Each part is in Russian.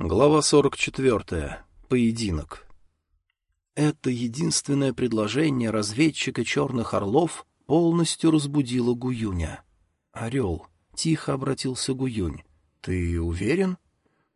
Глава 44. Поединок. Это единственное предложение разведчика черных орлов полностью разбудило Гуюня. «Орел», — тихо обратился Гуюнь, — «ты уверен?»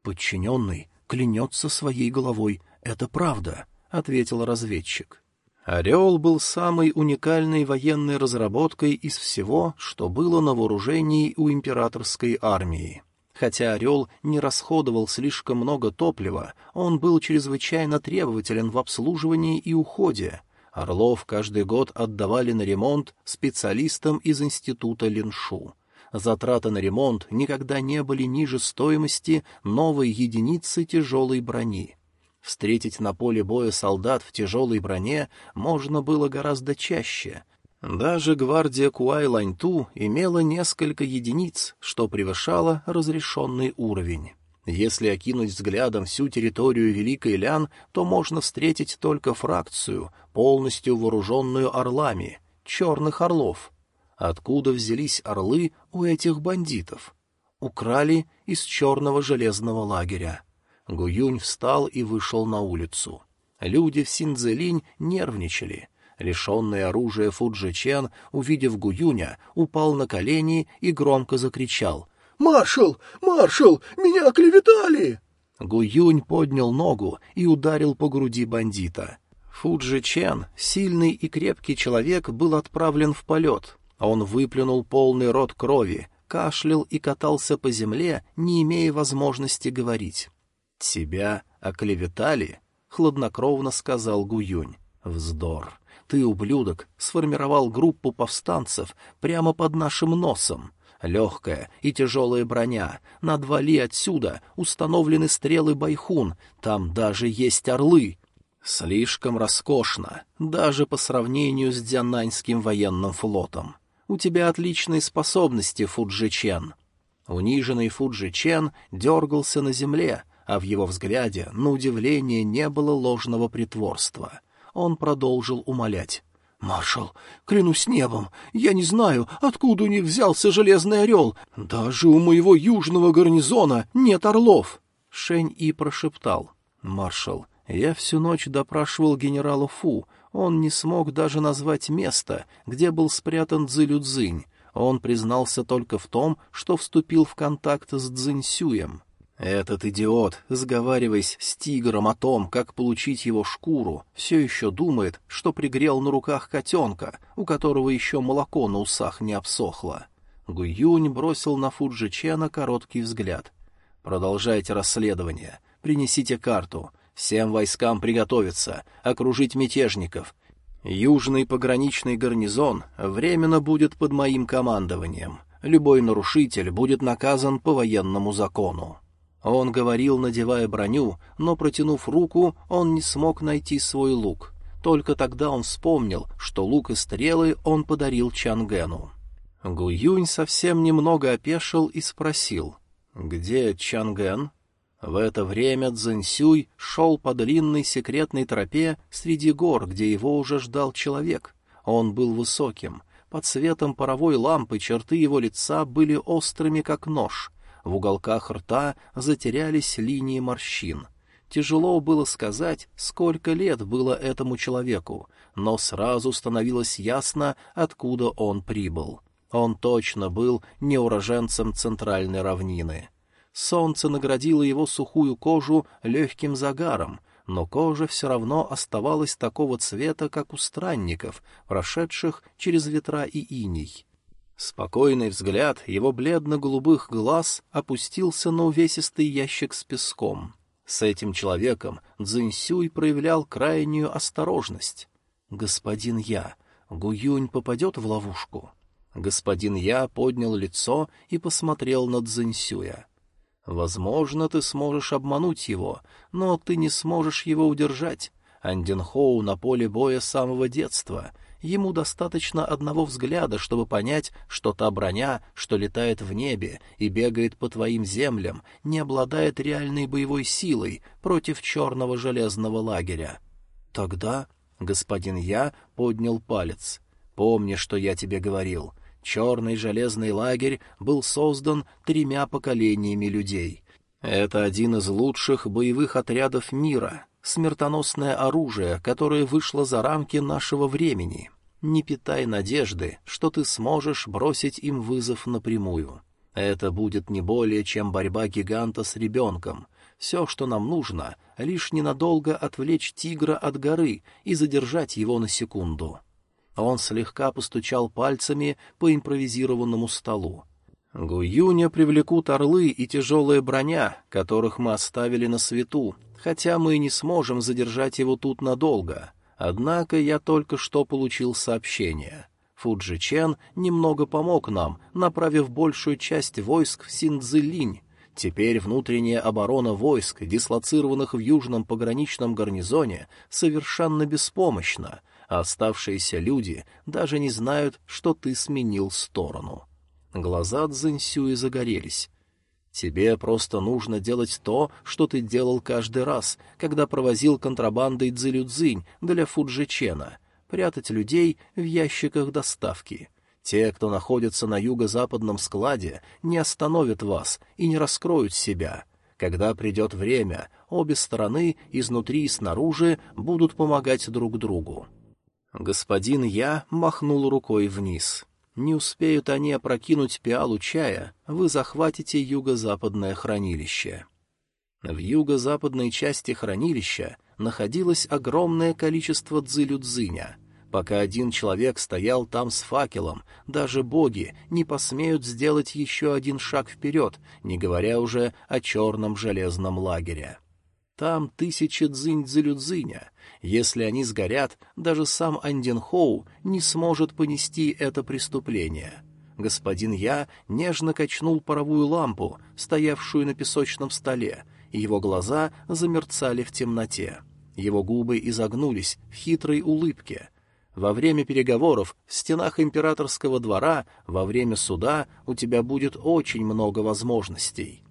«Подчиненный клянется своей головой. Это правда», — ответил разведчик. Орел был самой уникальной военной разработкой из всего, что было на вооружении у императорской армии. Хотя «Орел» не расходовал слишком много топлива, он был чрезвычайно требователен в обслуживании и уходе. «Орлов» каждый год отдавали на ремонт специалистам из института Линшу. Затраты на ремонт никогда не были ниже стоимости новой единицы тяжелой брони. Встретить на поле боя солдат в тяжелой броне можно было гораздо чаще, даже гвардия Куай-Ланьту имела несколько единиц, что превышало разрешенный уровень. Если окинуть взглядом всю территорию Великой Лян, то можно встретить только фракцию, полностью вооруженную орлами, черных орлов. Откуда взялись орлы у этих бандитов? Украли из черного железного лагеря. Гуюнь встал и вышел на улицу. Люди в Синзелинь нервничали — Лишенный оружия Фуджи Чен, увидев Гуюня, упал на колени и громко закричал. «Маршал! Маршал! Меня оклеветали!» Гуюнь поднял ногу и ударил по груди бандита. Фуджи Чен, сильный и крепкий человек, был отправлен в полет. Он выплюнул полный рот крови, кашлял и катался по земле, не имея возможности говорить. «Тебя оклеветали?» — хладнокровно сказал Гуюнь. «Вздор!» Ты, ублюдок, сформировал группу повстанцев прямо под нашим носом. Легкая и тяжелая броня. На два ли отсюда установлены стрелы Байхун. Там даже есть орлы. Слишком роскошно, даже по сравнению с Дзянаньским военным флотом. У тебя отличные способности, Фуджи Чен. Униженный Фуджи Чен дергался на земле, а в его взгляде, на удивление, не было ложного притворства — он продолжил умолять. «Маршал, клянусь небом, я не знаю, откуда у них взялся железный орел. Даже у моего южного гарнизона нет орлов!» Шень И прошептал. «Маршал, я всю ночь допрашивал генерала Фу. Он не смог даже назвать место, где был спрятан Цзилюцзинь. Он признался только в том, что вступил в контакт с Цзиньсюем. Этот идиот, сговариваясь с тигром о том, как получить его шкуру, все еще думает, что пригрел на руках котенка, у которого еще молоко на усах не обсохло. Гуюнь бросил на Фуджи Чена короткий взгляд. «Продолжайте расследование. Принесите карту. Всем войскам приготовиться, окружить мятежников. Южный пограничный гарнизон временно будет под моим командованием. Любой нарушитель будет наказан по военному закону». Он говорил, надевая броню, но, протянув руку, он не смог найти свой лук. Только тогда он вспомнил, что лук и стрелы он подарил Чангену. Гуюнь совсем немного опешил и спросил, «Где Чанген?» В это время Цзэньсюй шел по длинной секретной тропе среди гор, где его уже ждал человек. Он был высоким. Под светом паровой лампы черты его лица были острыми, как нож — в уголках рта затерялись линии морщин. Тяжело было сказать, сколько лет было этому человеку, но сразу становилось ясно, откуда он прибыл. Он точно был не уроженцем центральной равнины. Солнце наградило его сухую кожу легким загаром, но кожа все равно оставалась такого цвета, как у странников, прошедших через ветра и иней. Спокойный взгляд его бледно-голубых глаз опустился на увесистый ящик с песком. С этим человеком Цзиньсюй проявлял крайнюю осторожность. «Господин Я, Гуюнь попадет в ловушку?» Господин Я поднял лицо и посмотрел на Цзиньсюя. «Возможно, ты сможешь обмануть его, но ты не сможешь его удержать. Анденхоу на поле боя с самого детства, Ему достаточно одного взгляда, чтобы понять, что та броня, что летает в небе и бегает по твоим землям, не обладает реальной боевой силой против черного железного лагеря. Тогда господин Я поднял палец. «Помни, что я тебе говорил. Черный железный лагерь был создан тремя поколениями людей. Это один из лучших боевых отрядов мира, смертоносное оружие, которое вышло за рамки нашего времени. Не питай надежды, что ты сможешь бросить им вызов напрямую. Это будет не более, чем борьба гиганта с ребенком. Все, что нам нужно, лишь ненадолго отвлечь тигра от горы и задержать его на секунду. Он слегка постучал пальцами по импровизированному столу. Гуюня привлекут орлы и тяжелая броня, которых мы оставили на свету, хотя мы не сможем задержать его тут надолго. Однако я только что получил сообщение. Фуджи Чен немного помог нам, направив большую часть войск в Синдзилинь. Теперь внутренняя оборона войск, дислоцированных в южном пограничном гарнизоне, совершенно беспомощна, а оставшиеся люди даже не знают, что ты сменил сторону. Глаза Цзиньсюи загорелись. «Тебе просто нужно делать то, что ты делал каждый раз, когда провозил контрабандой Цзилюцзинь для Фуджичена, прятать людей в ящиках доставки. Те, кто находится на юго-западном складе, не остановят вас и не раскроют себя». Когда придет время, обе стороны, изнутри и снаружи, будут помогать друг другу. Господин Я махнул рукой вниз. Не успеют они опрокинуть пиалу чая, вы захватите юго-западное хранилище. В юго-западной части хранилища находилось огромное количество дзылю-дзыня. Пока один человек стоял там с факелом, даже боги не посмеют сделать еще один шаг вперед, не говоря уже о черном железном лагере. Там тысячи дзынь-дзылю-дзыня, если они сгорят, даже сам Андинхоу не сможет понести это преступление. Господин Я нежно качнул паровую лампу, стоявшую на песочном столе, и его глаза замерцали в темноте. Его губы изогнулись в хитрой улыбке. Во время переговоров в стенах императорского двора, во время суда у тебя будет очень много возможностей.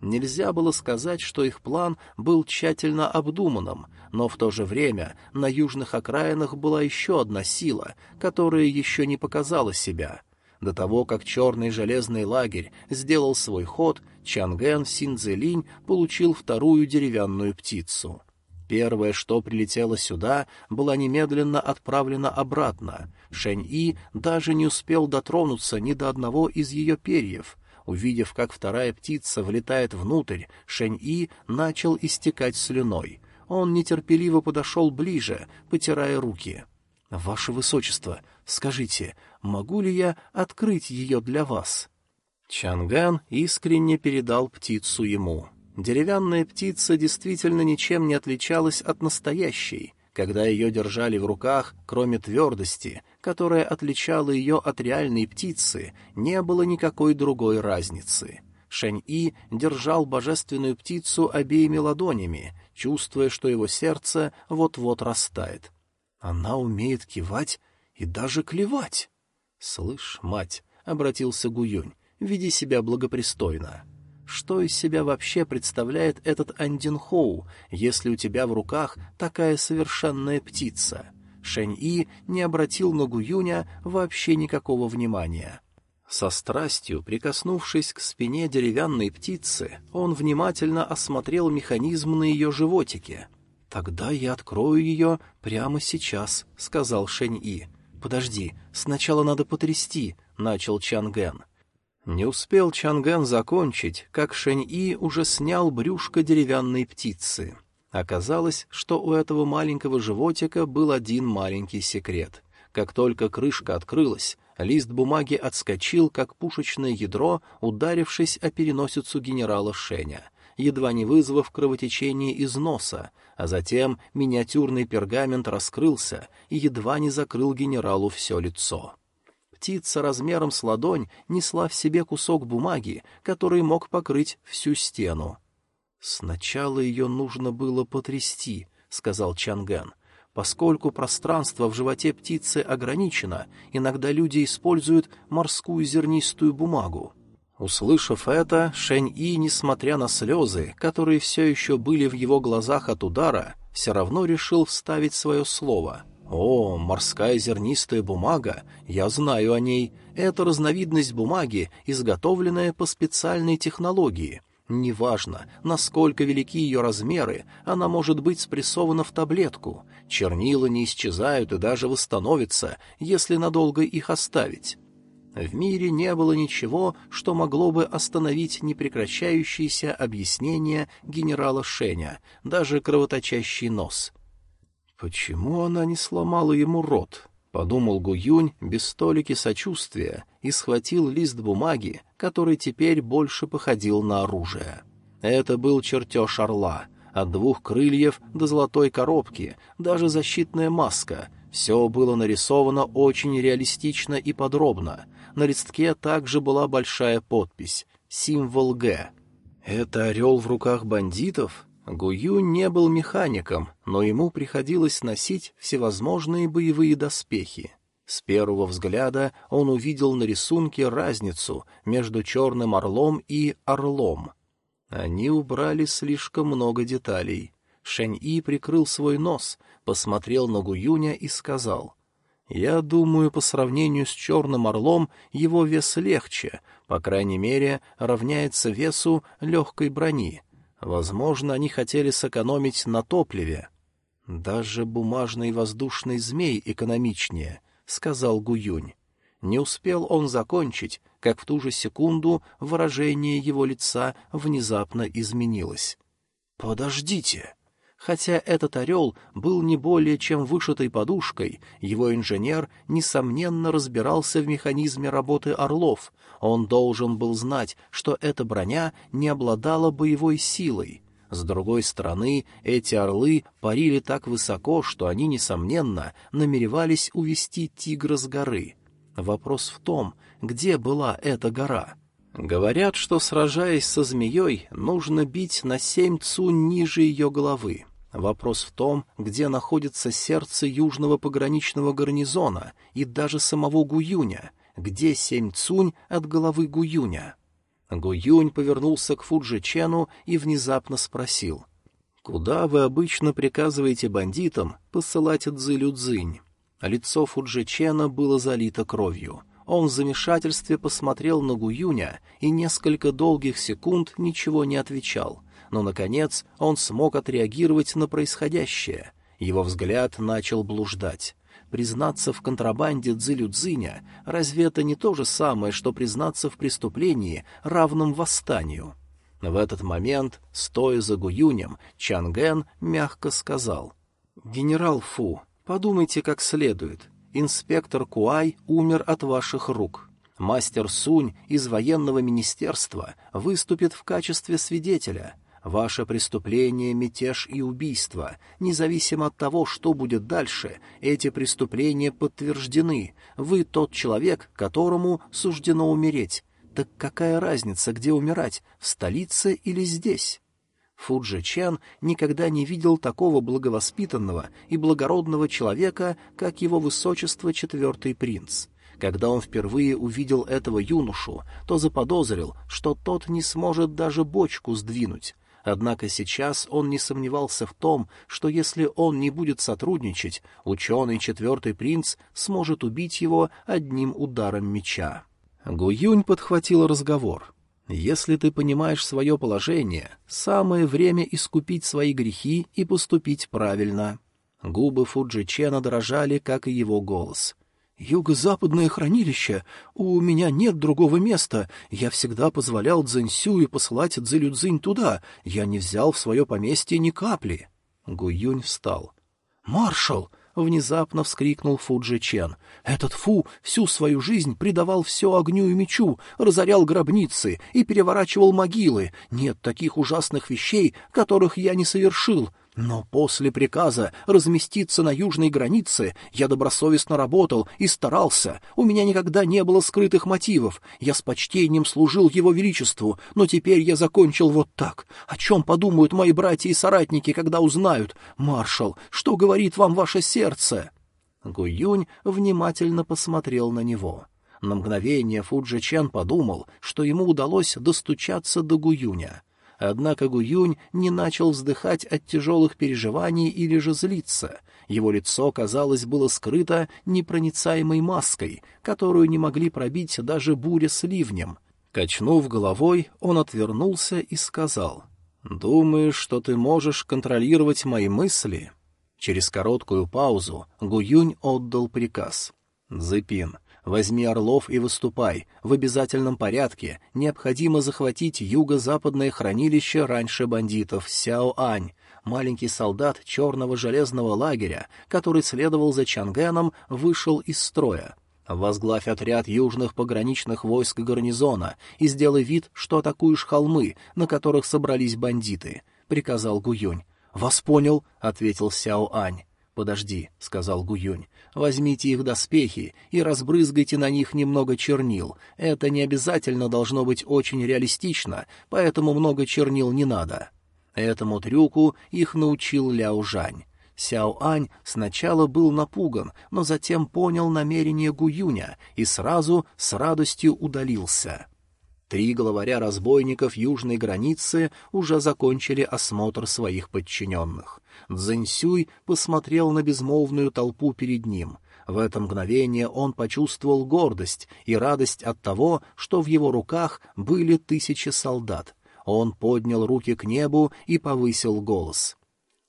Нельзя было сказать, что их план был тщательно обдуманным, но в то же время на южных окраинах была еще одна сила, которая еще не показала себя. До того, как черный железный лагерь сделал свой ход, Чанген Синцзелинь получил вторую деревянную птицу. Первое, что прилетело сюда, была немедленно отправлена обратно. Шэнь-И даже не успел дотронуться ни до одного из ее перьев — Увидев, как вторая птица влетает внутрь, Шэнь-И начал истекать слюной. Он нетерпеливо подошел ближе, потирая руки. — Ваше Высочество, скажите, могу ли я открыть ее для вас? Чанган искренне передал птицу ему. Деревянная птица действительно ничем не отличалась от настоящей. Когда ее держали в руках, кроме твердости, которая отличала ее от реальной птицы, не было никакой другой разницы. Шэнь-И держал божественную птицу обеими ладонями, чувствуя, что его сердце вот-вот растает. Она умеет кивать и даже клевать. — Слышь, мать, — обратился Гуюнь, — веди себя благопристойно. — что из себя вообще представляет этот Андинхоу, если у тебя в руках такая совершенная птица? Шэнь-И не обратил на Гуюня вообще никакого внимания. Со страстью, прикоснувшись к спине деревянной птицы, он внимательно осмотрел механизм на ее животике. «Тогда я открою ее прямо сейчас», — сказал Шэнь-И. «Подожди, сначала надо потрясти», — начал Чанген. Не успел Чанган закончить, как Шэнь-И уже снял брюшко деревянной птицы. Оказалось, что у этого маленького животика был один маленький секрет. Как только крышка открылась, лист бумаги отскочил, как пушечное ядро, ударившись о переносицу генерала Шеня, едва не вызвав кровотечение из носа, а затем миниатюрный пергамент раскрылся и едва не закрыл генералу все лицо. Птица размером с ладонь несла в себе кусок бумаги, который мог покрыть всю стену. «Сначала ее нужно было потрясти», — сказал Чанган. «Поскольку пространство в животе птицы ограничено, иногда люди используют морскую зернистую бумагу». Услышав это, Шэнь-И, несмотря на слезы, которые все еще были в его глазах от удара, все равно решил вставить свое слово — «О, морская зернистая бумага, я знаю о ней. Это разновидность бумаги, изготовленная по специальной технологии. Неважно, насколько велики ее размеры, она может быть спрессована в таблетку. Чернила не исчезают и даже восстановятся, если надолго их оставить. В мире не было ничего, что могло бы остановить непрекращающиеся объяснения генерала Шеня, даже кровоточащий нос. «Почему она не сломала ему рот?» — подумал Гуюнь без столики сочувствия и схватил лист бумаги, который теперь больше походил на оружие. Это был чертеж орла, от двух крыльев до золотой коробки, даже защитная маска. Все было нарисовано очень реалистично и подробно. На листке также была большая подпись — символ «Г». «Это орел в руках бандитов?» Гую не был механиком, но ему приходилось носить всевозможные боевые доспехи. С первого взгляда он увидел на рисунке разницу между черным орлом и орлом. Они убрали слишком много деталей. Шэнь-И прикрыл свой нос, посмотрел на Гуюня и сказал, «Я думаю, по сравнению с черным орлом его вес легче, по крайней мере, равняется весу легкой брони». Возможно, они хотели сэкономить на топливе. Даже бумажный воздушный змей экономичнее, — сказал Гуюнь. Не успел он закончить, как в ту же секунду выражение его лица внезапно изменилось. «Подождите!» Хотя этот орел был не более чем вышитой подушкой, его инженер, несомненно, разбирался в механизме работы орлов. Он должен был знать, что эта броня не обладала боевой силой. С другой стороны, эти орлы парили так высоко, что они, несомненно, намеревались увести тигра с горы. Вопрос в том, где была эта гора. Говорят, что, сражаясь со змеей, нужно бить на семь цу ниже ее головы. Вопрос в том, где находится сердце южного пограничного гарнизона и даже самого Гуюня, где семь цунь от головы Гуюня. Гуюнь повернулся к Фуджичену и внезапно спросил. «Куда вы обычно приказываете бандитам посылать Цзилю-Цзинь?» Лицо Фуджичена было залито кровью. Он в замешательстве посмотрел на Гуюня и несколько долгих секунд ничего не отвечал — но, наконец, он смог отреагировать на происходящее. Его взгляд начал блуждать. Признаться в контрабанде Цзилю-Цзиня — разве это не то же самое, что признаться в преступлении, равном восстанию? В этот момент, стоя за Гуюнем, Чанген мягко сказал. «Генерал Фу, подумайте как следует. Инспектор Куай умер от ваших рук. Мастер Сунь из военного министерства выступит в качестве свидетеля — Ваше преступление — мятеж и убийство. Независимо от того, что будет дальше, эти преступления подтверждены. Вы тот человек, которому суждено умереть. Так какая разница, где умирать, в столице или здесь? Фуджи Чен никогда не видел такого благовоспитанного и благородного человека, как его высочество четвертый принц. Когда он впервые увидел этого юношу, то заподозрил, что тот не сможет даже бочку сдвинуть. Однако сейчас он не сомневался в том, что если он не будет сотрудничать, ученый четвертый принц сможет убить его одним ударом меча. Гуюнь подхватил разговор. «Если ты понимаешь свое положение, самое время искупить свои грехи и поступить правильно». Губы Фуджи Чена дрожали, как и его голос. «Юго-западное хранилище. У меня нет другого места. Я всегда позволял Цзэньсюю посылать Цзэлюцзинь туда. Я не взял в свое поместье ни капли». Гуюнь встал. «Маршал!» — внезапно вскрикнул Фуджи Чен. «Этот Фу всю свою жизнь предавал все огню и мечу, разорял гробницы и переворачивал могилы. Нет таких ужасных вещей, которых я не совершил. Но после приказа разместиться на южной границе я добросовестно работал и старался. У меня никогда не было скрытых мотивов. Я с почтением служил его величеству, но теперь я закончил вот так. О чем подумают мои братья и соратники, когда узнают? Маршал, что говорит вам ваше сердце?» Гуюнь внимательно посмотрел на него. На мгновение Фуджи Чен подумал, что ему удалось достучаться до Гуюня — Однако Гуюнь не начал вздыхать от тяжелых переживаний или же злиться. Его лицо, казалось, было скрыто непроницаемой маской, которую не могли пробить даже буря с ливнем. Качнув головой, он отвернулся и сказал, «Думаешь, что ты можешь контролировать мои мысли?» Через короткую паузу Гуюнь отдал приказ. «Зыпин, возьми орлов и выступай. В обязательном порядке необходимо захватить юго-западное хранилище раньше бандитов Сяо-Ань. Маленький солдат черного железного лагеря, который следовал за Чангеном, вышел из строя. Возглавь отряд южных пограничных войск гарнизона и сделай вид, что атакуешь холмы, на которых собрались бандиты», — приказал Гуюнь. «Вас понял», — ответил Сяо Ань. «Подожди», — сказал Гуюнь. «Возьмите их доспехи и разбрызгайте на них немного чернил. Это не обязательно должно быть очень реалистично, поэтому много чернил не надо». Этому трюку их научил Ляо Жань. Сяо Ань сначала был напуган, но затем понял намерение Гуюня и сразу с радостью удалился. Три главаря разбойников южной границы уже закончили осмотр своих подчиненных. Цзэньсюй посмотрел на безмолвную толпу перед ним. В это мгновение он почувствовал гордость и радость от того, что в его руках были тысячи солдат. Он поднял руки к небу и повысил голос.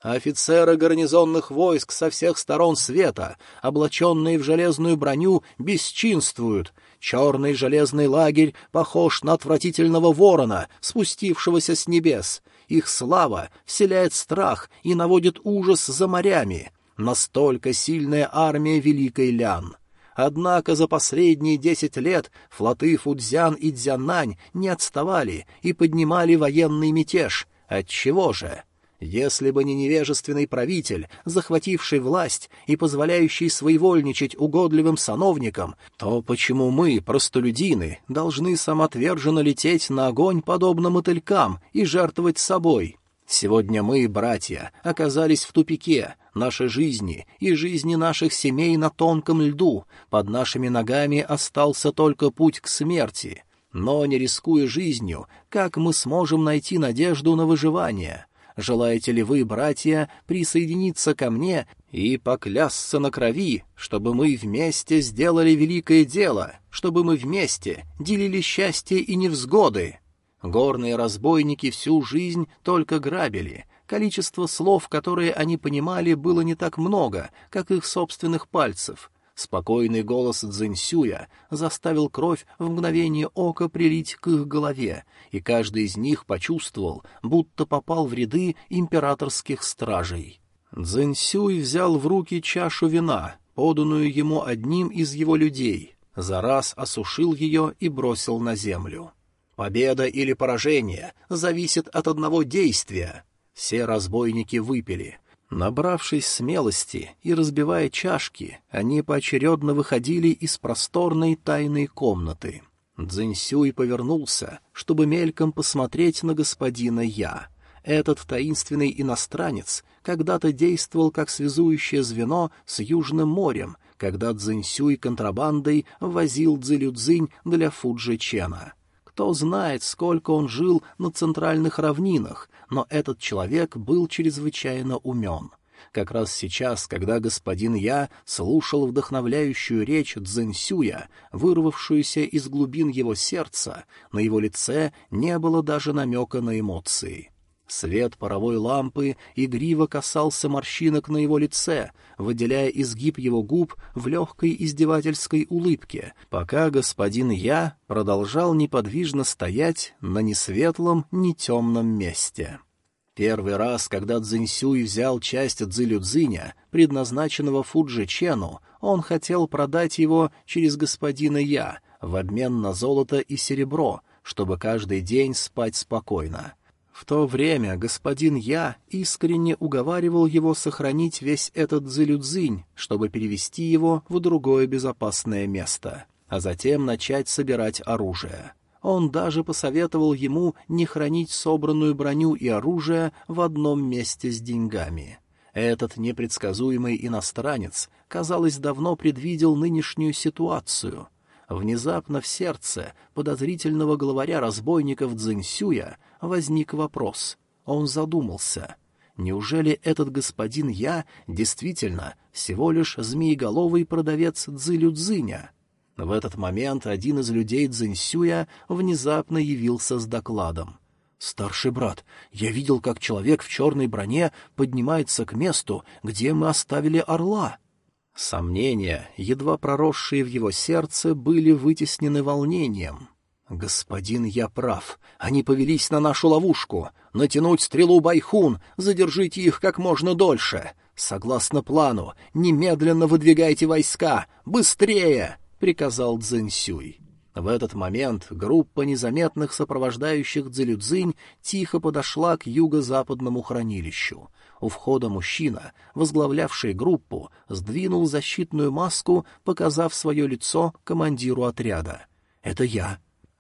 Офицеры гарнизонных войск со всех сторон света, облаченные в железную броню, бесчинствуют. Черный железный лагерь похож на отвратительного ворона, спустившегося с небес. Их слава вселяет страх и наводит ужас за морями. Настолько сильная армия Великой Лян. Однако за последние десять лет флоты Фудзян и Дзянань не отставали и поднимали военный мятеж. Отчего же? Если бы не невежественный правитель, захвативший власть и позволяющий своевольничать угодливым сановникам, то почему мы, простолюдины, должны самоотверженно лететь на огонь подобно мотылькам и жертвовать собой? Сегодня мы, братья, оказались в тупике, наши жизни и жизни наших семей на тонком льду, под нашими ногами остался только путь к смерти. Но, не рискуя жизнью, как мы сможем найти надежду на выживание?» Желаете ли вы, братья, присоединиться ко мне и поклясться на крови, чтобы мы вместе сделали великое дело, чтобы мы вместе делили счастье и невзгоды? Горные разбойники всю жизнь только грабили. Количество слов, которые они понимали, было не так много, как их собственных пальцев — Спокойный голос Цзиньсюя заставил кровь в мгновение ока прилить к их голове, и каждый из них почувствовал, будто попал в ряды императорских стражей. Цзиньсюй взял в руки чашу вина, поданную ему одним из его людей, за раз осушил ее и бросил на землю. Победа или поражение зависит от одного действия. Все разбойники выпили — Набравшись смелости и разбивая чашки, они поочередно выходили из просторной тайной комнаты. Цзиньсюй повернулся, чтобы мельком посмотреть на господина Я. Этот таинственный иностранец когда-то действовал как связующее звено с Южным морем, когда Цзиньсюй контрабандой возил Цзилюцзинь для Фуджи Чена. Кто знает, сколько он жил на центральных равнинах, но этот человек был чрезвычайно умен. Как раз сейчас, когда господин Я слушал вдохновляющую речь Цзэньсюя, вырвавшуюся из глубин его сердца, на его лице не было даже намека на эмоции. Свет паровой лампы игриво касался морщинок на его лице, выделяя изгиб его губ в легкой издевательской улыбке, пока господин Я продолжал неподвижно стоять на ни светлом, ни темном месте. Первый раз, когда Цзиньсюй взял часть Цзилюцзиня, предназначенного Фуджи Чену, он хотел продать его через господина Я в обмен на золото и серебро, чтобы каждый день спать спокойно. В то время господин Я искренне уговаривал его сохранить весь этот дзылюдзинь, чтобы перевести его в другое безопасное место, а затем начать собирать оружие. Он даже посоветовал ему не хранить собранную броню и оружие в одном месте с деньгами. Этот непредсказуемый иностранец, казалось, давно предвидел нынешнюю ситуацию — Внезапно в сердце подозрительного главаря разбойников Цзиньсюя возник вопрос. Он задумался. Неужели этот господин Я действительно всего лишь змееголовый продавец Цзилю Цзиня? В этот момент один из людей Цзиньсюя внезапно явился с докладом. «Старший брат, я видел, как человек в черной броне поднимается к месту, где мы оставили орла». Сомнения, едва проросшие в его сердце, были вытеснены волнением. «Господин, я прав. Они повелись на нашу ловушку. Натянуть стрелу Байхун, задержите их как можно дольше. Согласно плану, немедленно выдвигайте войска. Быстрее!» — приказал Цзэньсюй. В этот момент группа незаметных сопровождающих Цзэлюцзинь тихо подошла к юго-западному хранилищу. У входа мужчина, возглавлявший группу, сдвинул защитную маску, показав свое лицо командиру отряда. «Это я»,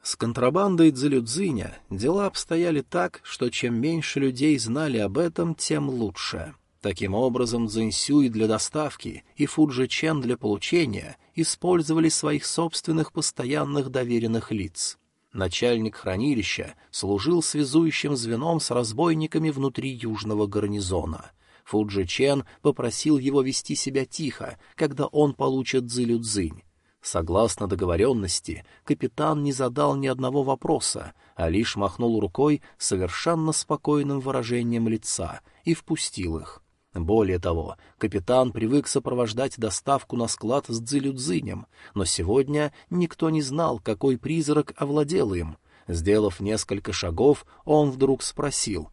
с контрабандой Дзелюдзиня дела обстояли так, что чем меньше людей знали об этом, тем лучше. Таким образом, Цзиньсюй для доставки и Фуджи для получения использовали своих собственных постоянных доверенных лиц. Начальник хранилища служил связующим звеном с разбойниками внутри южного гарнизона. Фуджи попросил его вести себя тихо, когда он получит Цзилюдзинь, Согласно договоренности, капитан не задал ни одного вопроса, а лишь махнул рукой совершенно спокойным выражением лица и впустил их. Более того, капитан привык сопровождать доставку на склад с Дзилюдзинем, но сегодня никто не знал, какой призрак овладел им. Сделав несколько шагов, он вдруг спросил.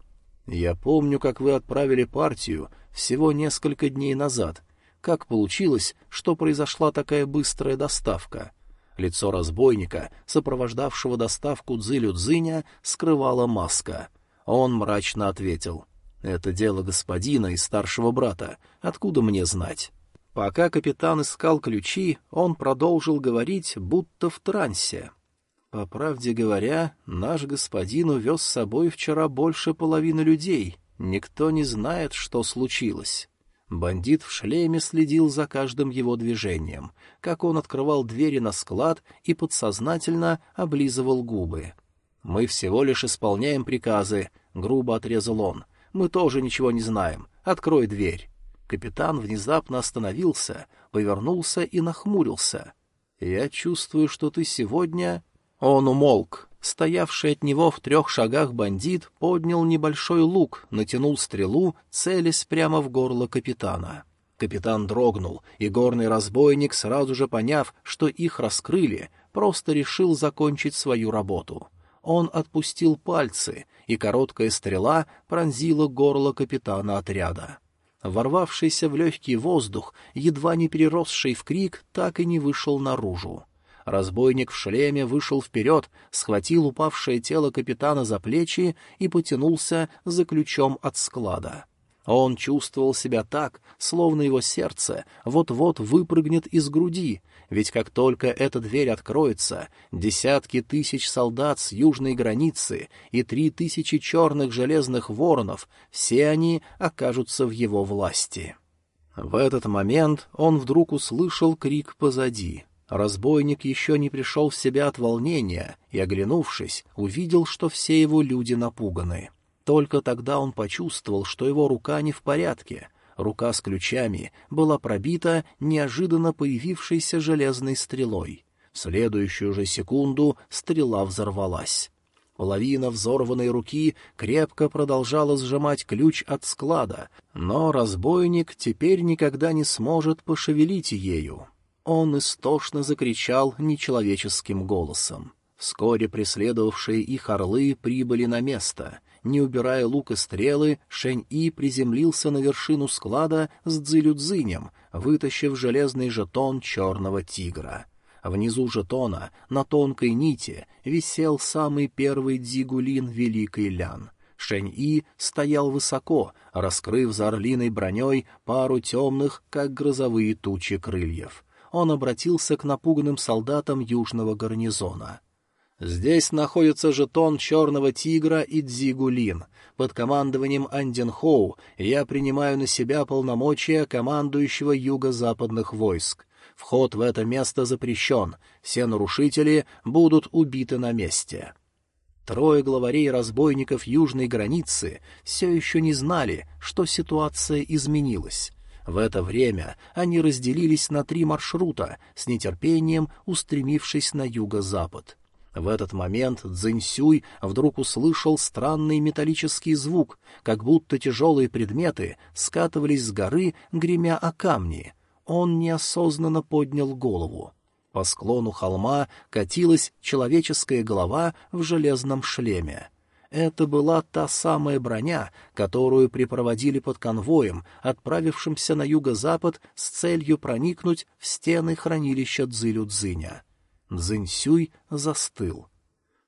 «Я помню, как вы отправили партию всего несколько дней назад. Как получилось, что произошла такая быстрая доставка? Лицо разбойника, сопровождавшего доставку Цзилю Цзиня, скрывала маска. Он мрачно ответил. «Это дело господина и старшего брата. Откуда мне знать?» Пока капитан искал ключи, он продолжил говорить, будто в трансе. «По правде говоря, наш господин увез с собой вчера больше половины людей. Никто не знает, что случилось». Бандит в шлеме следил за каждым его движением, как он открывал двери на склад и подсознательно облизывал губы. «Мы всего лишь исполняем приказы», — грубо отрезал он. «Мы тоже ничего не знаем. Открой дверь». Капитан внезапно остановился, повернулся и нахмурился. «Я чувствую, что ты сегодня...» Он умолк, Стоявший от него в трех шагах бандит поднял небольшой лук, натянул стрелу, целясь прямо в горло капитана. Капитан дрогнул, и горный разбойник, сразу же поняв, что их раскрыли, просто решил закончить свою работу. Он отпустил пальцы, и короткая стрела пронзила горло капитана отряда. Ворвавшийся в легкий воздух, едва не переросший в крик, так и не вышел наружу. Разбойник в шлеме вышел вперед, схватил упавшее тело капитана за плечи и потянулся за ключом от склада. Он чувствовал себя так, словно его сердце вот-вот выпрыгнет из груди, ведь как только эта дверь откроется, десятки тысяч солдат с южной границы и три тысячи черных железных воронов, все они окажутся в его власти. В этот момент он вдруг услышал крик позади — Разбойник еще не пришел в себя от волнения и, оглянувшись, увидел, что все его люди напуганы. Только тогда он почувствовал, что его рука не в порядке. Рука с ключами была пробита неожиданно появившейся железной стрелой. В следующую же секунду стрела взорвалась. Половина взорванной руки крепко продолжала сжимать ключ от склада, но разбойник теперь никогда не сможет пошевелить ею. Он истошно закричал нечеловеческим голосом. Вскоре преследовавшие их орлы прибыли на место. Не убирая лук и стрелы, Шэнь-И приземлился на вершину склада с Цзилюдзинем, вытащив железный жетон черного тигра. Внизу жетона, на тонкой нити, висел самый первый дзигулин Великий Лян. Шэнь-И стоял высоко, раскрыв за орлиной броней пару темных, как грозовые тучи крыльев он обратился к напуганным солдатам южного гарнизона. «Здесь находится жетон Черного Тигра и Дзигулин. Под командованием Анденхоу я принимаю на себя полномочия командующего юго-западных войск. Вход в это место запрещен, все нарушители будут убиты на месте». Трое главарей разбойников южной границы все еще не знали, что ситуация изменилась. В это время они разделились на три маршрута, с нетерпением устремившись на юго-запад. В этот момент Цзиньсюй вдруг услышал странный металлический звук, как будто тяжелые предметы скатывались с горы, гремя о камни. Он неосознанно поднял голову. По склону холма катилась человеческая голова в железном шлеме. Это была та самая броня, которую припроводили под конвоем, отправившимся на юго-запад с целью проникнуть в стены хранилища Цзилю-Цзиня. Цзиньсюй застыл.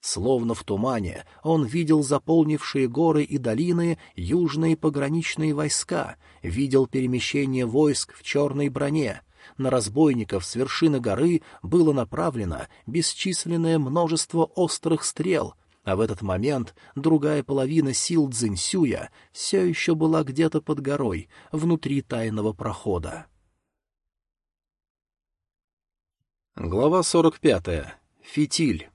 Словно в тумане он видел заполнившие горы и долины южные пограничные войска, видел перемещение войск в черной броне. На разбойников с вершины горы было направлено бесчисленное множество острых стрел, а в этот момент другая половина сил Цзиньсюя все еще была где-то под горой, внутри тайного прохода. Глава 45. Фитиль.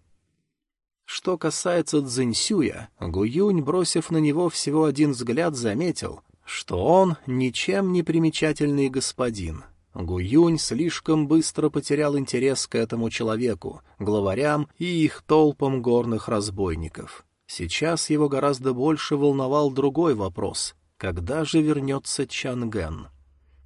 Что касается Цзиньсюя, Гуюнь, бросив на него всего один взгляд, заметил, что он ничем не примечательный господин — Гуюнь слишком быстро потерял интерес к этому человеку, главарям и их толпам горных разбойников. Сейчас его гораздо больше волновал другой вопрос — когда же вернется Чанген?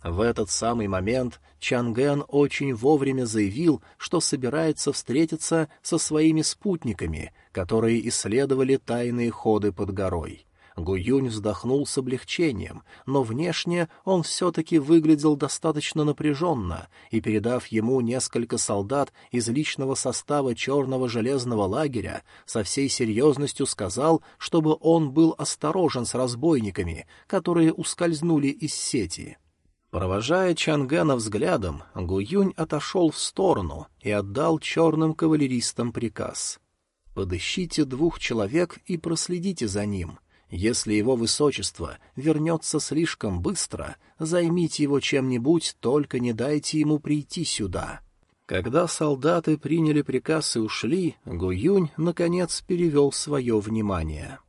В этот самый момент Чанген очень вовремя заявил, что собирается встретиться со своими спутниками, которые исследовали тайные ходы под горой. Гуюнь вздохнул с облегчением, но внешне он все-таки выглядел достаточно напряженно, и, передав ему несколько солдат из личного состава черного железного лагеря, со всей серьезностью сказал, чтобы он был осторожен с разбойниками, которые ускользнули из сети. Провожая Чангана взглядом, Гуюнь отошел в сторону и отдал черным кавалеристам приказ. «Подыщите двух человек и проследите за ним». Если его высочество вернется слишком быстро, займите его чем-нибудь, только не дайте ему прийти сюда». Когда солдаты приняли приказ и ушли, Гуюнь, наконец, перевел свое внимание.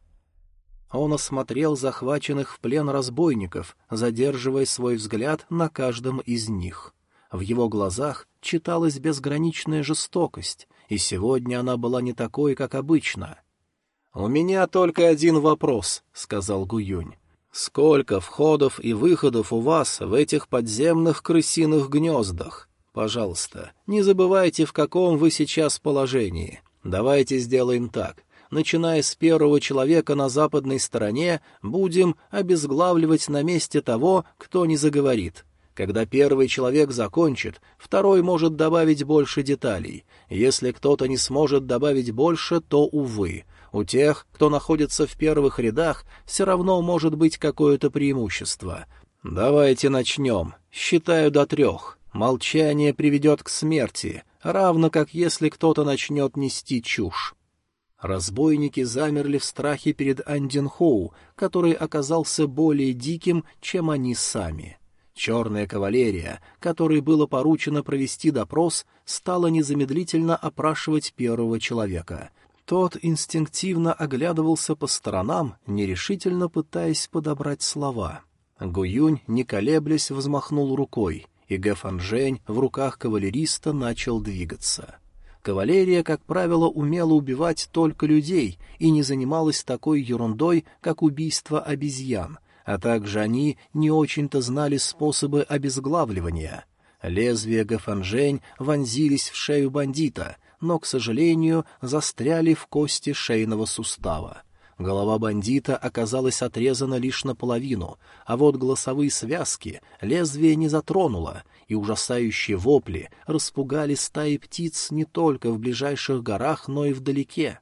Он осмотрел захваченных в плен разбойников, задерживая свой взгляд на каждом из них. В его глазах читалась безграничная жестокость, и сегодня она была не такой, как обычно — «У меня только один вопрос», — сказал Гуюнь. «Сколько входов и выходов у вас в этих подземных крысиных гнездах? Пожалуйста, не забывайте, в каком вы сейчас положении. Давайте сделаем так. Начиная с первого человека на западной стороне, будем обезглавливать на месте того, кто не заговорит. Когда первый человек закончит, второй может добавить больше деталей. Если кто-то не сможет добавить больше, то, увы, у тех, кто находится в первых рядах, все равно может быть какое-то преимущество. Давайте начнем. Считаю до трех. Молчание приведет к смерти, равно как если кто-то начнет нести чушь. Разбойники замерли в страхе перед Андинхоу, который оказался более диким, чем они сами. Черная кавалерия, которой было поручено провести допрос, стала незамедлительно опрашивать первого человека, тот инстинктивно оглядывался по сторонам, нерешительно пытаясь подобрать слова. Гуюнь, не колеблясь, взмахнул рукой, и Гэфанжень в руках кавалериста начал двигаться. Кавалерия, как правило, умела убивать только людей и не занималась такой ерундой, как убийство обезьян, а также они не очень-то знали способы обезглавливания. Лезвия Гафанжень вонзились в шею бандита — но, к сожалению, застряли в кости шейного сустава. Голова бандита оказалась отрезана лишь наполовину, а вот голосовые связки лезвие не затронуло, и ужасающие вопли распугали стаи птиц не только в ближайших горах, но и вдалеке.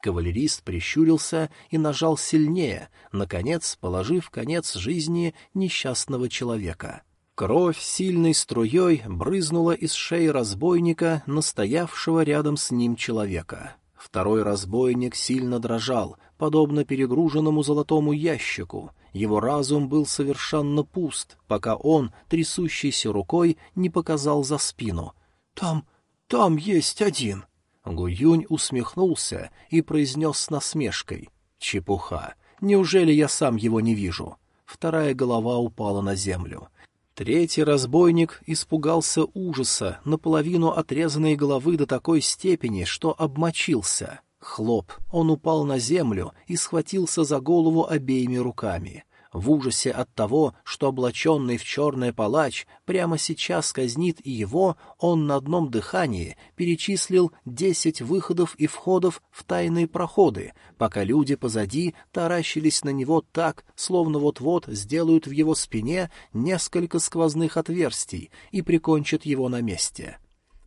Кавалерист прищурился и нажал сильнее, наконец положив конец жизни несчастного человека. Кровь сильной струей брызнула из шеи разбойника, настоявшего рядом с ним человека. Второй разбойник сильно дрожал, подобно перегруженному золотому ящику. Его разум был совершенно пуст, пока он, трясущейся рукой, не показал за спину. «Там, там есть один!» Гуюнь усмехнулся и произнес с насмешкой. «Чепуха! Неужели я сам его не вижу?» Вторая голова упала на землю. Третий разбойник испугался ужаса, наполовину отрезанной головы до такой степени, что обмочился. Хлоп, он упал на землю и схватился за голову обеими руками. В ужасе от того, что облаченный в черный палач прямо сейчас казнит и его, он на одном дыхании перечислил десять выходов и входов в тайные проходы, пока люди позади таращились на него так, словно вот-вот сделают в его спине несколько сквозных отверстий и прикончат его на месте.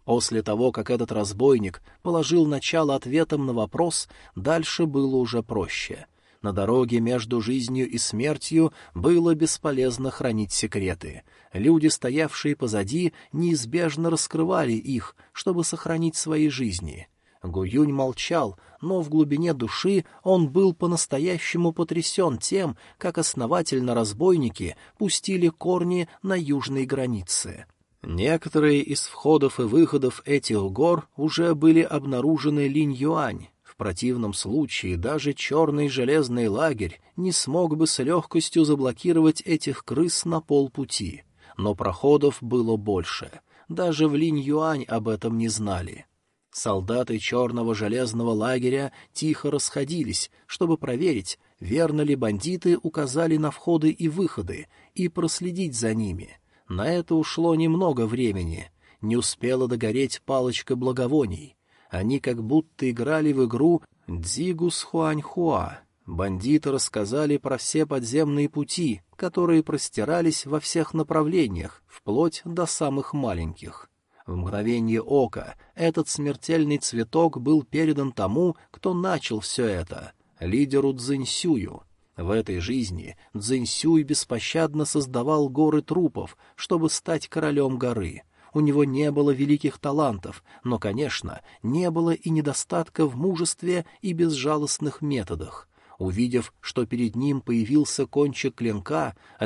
После того, как этот разбойник положил начало ответом на вопрос, дальше было уже проще — на дороге между жизнью и смертью было бесполезно хранить секреты. Люди, стоявшие позади, неизбежно раскрывали их, чтобы сохранить свои жизни. Гуюнь молчал, но в глубине души он был по-настоящему потрясен тем, как основательно разбойники пустили корни на южной границе. Некоторые из входов и выходов этих гор уже были обнаружены Линь-Юань, противном случае даже черный железный лагерь не смог бы с легкостью заблокировать этих крыс на полпути. Но проходов было больше. Даже в Линь-Юань об этом не знали. Солдаты черного железного лагеря тихо расходились, чтобы проверить, верно ли бандиты указали на входы и выходы, и проследить за ними. На это ушло немного времени. Не успела догореть палочка благовоний. Они как будто играли в игру «Дзигус Хуаньхуа». Бандиты рассказали про все подземные пути, которые простирались во всех направлениях, вплоть до самых маленьких. В мгновение ока этот смертельный цветок был передан тому, кто начал все это — лидеру Цзиньсюю. В этой жизни Цзиньсюй беспощадно создавал горы трупов, чтобы стать королем горы — у него не было великих талантов, но, конечно, не было и недостатка в мужестве и безжалостных методах. Увидев, что перед ним появился кончик клинка, а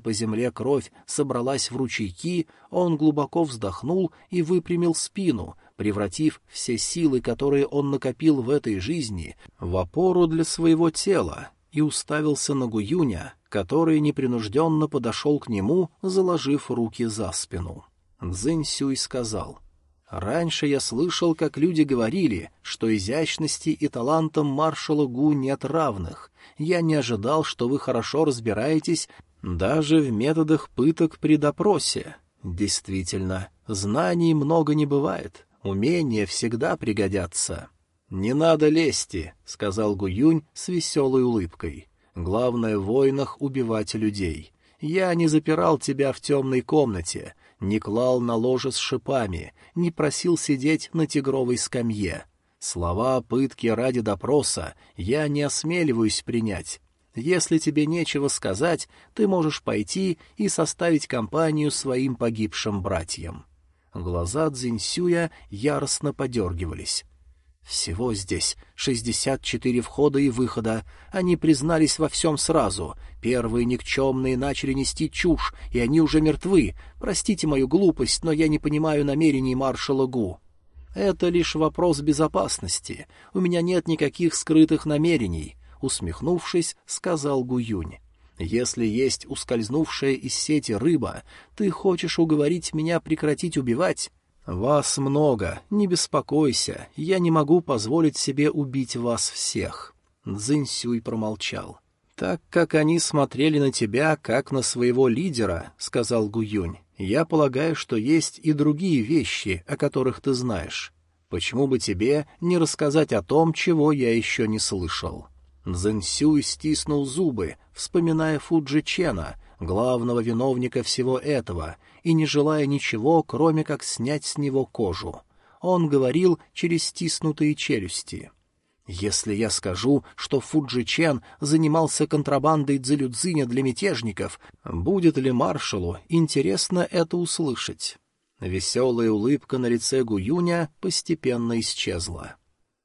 по земле кровь собралась в ручейки, он глубоко вздохнул и выпрямил спину, превратив все силы, которые он накопил в этой жизни, в опору для своего тела, и уставился на Гуюня, который непринужденно подошел к нему, заложив руки за спину. Цзинь Сюй сказал, «Раньше я слышал, как люди говорили, что изящности и талантам маршала Гу нет равных. Я не ожидал, что вы хорошо разбираетесь даже в методах пыток при допросе. Действительно, знаний много не бывает, умения всегда пригодятся». «Не надо лести», — сказал Гуюнь с веселой улыбкой. «Главное в войнах — убивать людей. Я не запирал тебя в темной комнате, не клал на ложе с шипами, не просил сидеть на тигровой скамье. Слова пытки ради допроса я не осмеливаюсь принять. Если тебе нечего сказать, ты можешь пойти и составить компанию своим погибшим братьям. Глаза Цзиньсюя яростно подергивались. Всего здесь шестьдесят четыре входа и выхода. Они признались во всем сразу. Первые никчемные начали нести чушь, и они уже мертвы. Простите мою глупость, но я не понимаю намерений маршала Гу. Это лишь вопрос безопасности. У меня нет никаких скрытых намерений, усмехнувшись, сказал Гуюнь. Если есть ускользнувшая из сети рыба, ты хочешь уговорить меня прекратить убивать? «Вас много, не беспокойся, я не могу позволить себе убить вас всех». Цзиньсюй промолчал. «Так как они смотрели на тебя, как на своего лидера», — сказал Гуюнь, — «я полагаю, что есть и другие вещи, о которых ты знаешь. Почему бы тебе не рассказать о том, чего я еще не слышал?» Цзэньсюй стиснул зубы, вспоминая Фуджи Чена, главного виновника всего этого, и не желая ничего, кроме как снять с него кожу. Он говорил через стиснутые челюсти. «Если я скажу, что Фуджи Чен занимался контрабандой дзелюдзиня для мятежников, будет ли маршалу интересно это услышать?» Веселая улыбка на лице Гуюня постепенно исчезла.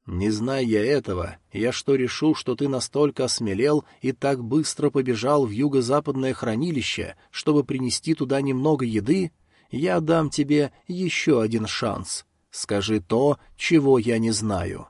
Не зная я этого, я что решу, что ты настолько осмелел и так быстро побежал в юго-западное хранилище, чтобы принести туда немного еды? Я дам тебе еще один шанс. Скажи то, чего я не знаю».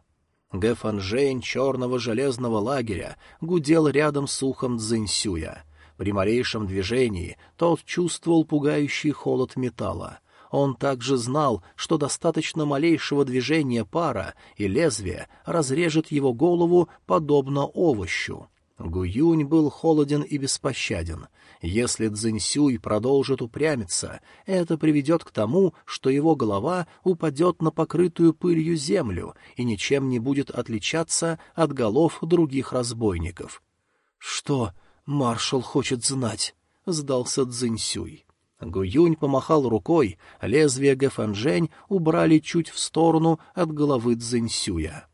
Гэфанжэнь черного железного лагеря гудел рядом с ухом Цзиньсюя. При малейшем движении тот чувствовал пугающий холод металла. Он также знал, что достаточно малейшего движения пара, и лезвие разрежет его голову подобно овощу. Гуюнь был холоден и беспощаден. Если Цзиньсюй продолжит упрямиться, это приведет к тому, что его голова упадет на покрытую пылью землю и ничем не будет отличаться от голов других разбойников. — Что маршал хочет знать? — сдался Цзиньсюй. Гуюнь помахал рукой, лезвие Гэфэнжэнь убрали чуть в сторону от головы Цзиньсюя.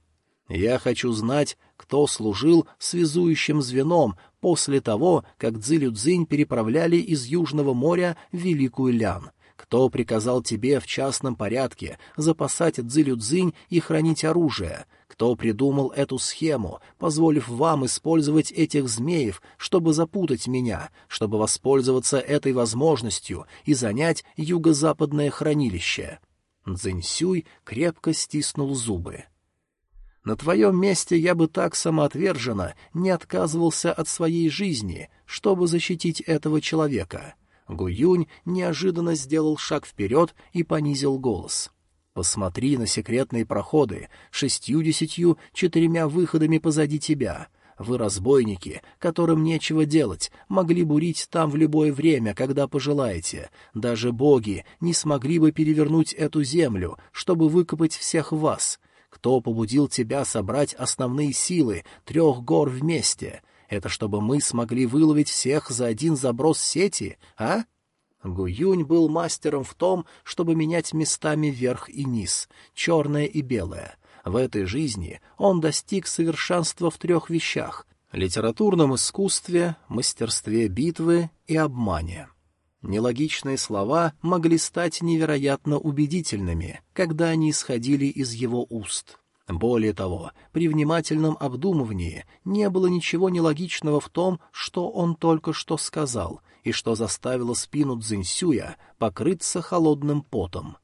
Я хочу знать, кто служил связующим звеном после того, как Цзилю-Цзинь переправляли из Южного моря Великую Лян. Кто приказал тебе в частном порядке запасать Цзилю-Цзинь и хранить оружие? Кто придумал эту схему, позволив вам использовать этих змеев, чтобы запутать меня, чтобы воспользоваться этой возможностью и занять юго-западное хранилище?» Цзиньсюй крепко стиснул зубы. На твоем месте я бы так самоотверженно не отказывался от своей жизни, чтобы защитить этого человека. Гуюнь неожиданно сделал шаг вперед и понизил голос. «Посмотри на секретные проходы, шестью-десятью четырьмя выходами позади тебя. Вы, разбойники, которым нечего делать, могли бурить там в любое время, когда пожелаете. Даже боги не смогли бы перевернуть эту землю, чтобы выкопать всех вас». Кто побудил тебя собрать основные силы трех гор вместе? Это чтобы мы смогли выловить всех за один заброс сети, а? Гуюнь был мастером в том, чтобы менять местами верх и низ, черное и белое. В этой жизни он достиг совершенства в трех вещах — литературном искусстве, мастерстве битвы и обмане. Нелогичные слова могли стать невероятно убедительными, когда они исходили из его уст. Более того, при внимательном обдумывании не было ничего нелогичного в том, что он только что сказал, и что заставило спину Цзиньсюя покрыться холодным потом.